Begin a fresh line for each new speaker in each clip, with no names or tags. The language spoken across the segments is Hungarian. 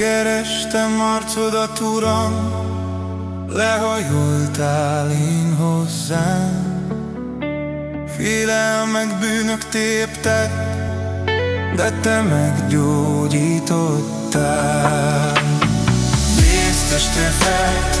Kerestem arcodat, Uram, lehajoltál én hozzám, Félelmek, bűnök téptek, de te meggyógyítottál. Nézd este fel,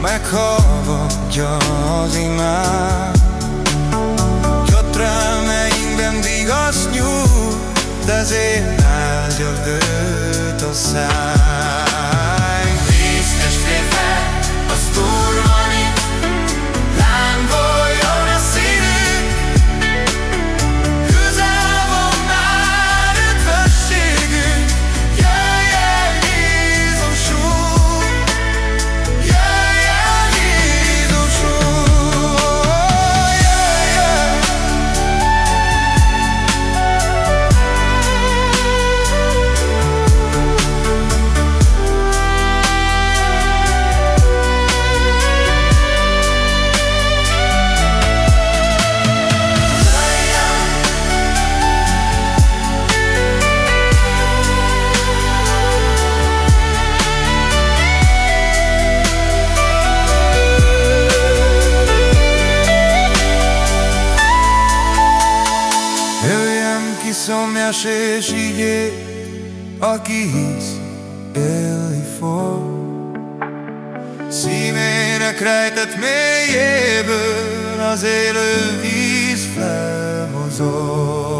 meghallgatja az imád. Jött remeinkben vigasz nyújt, de ezért áldja Jöjjön ki szomjas és igé, aki hisz, élni fog. Szívének rejtett mélyéből az élő víz felhozol.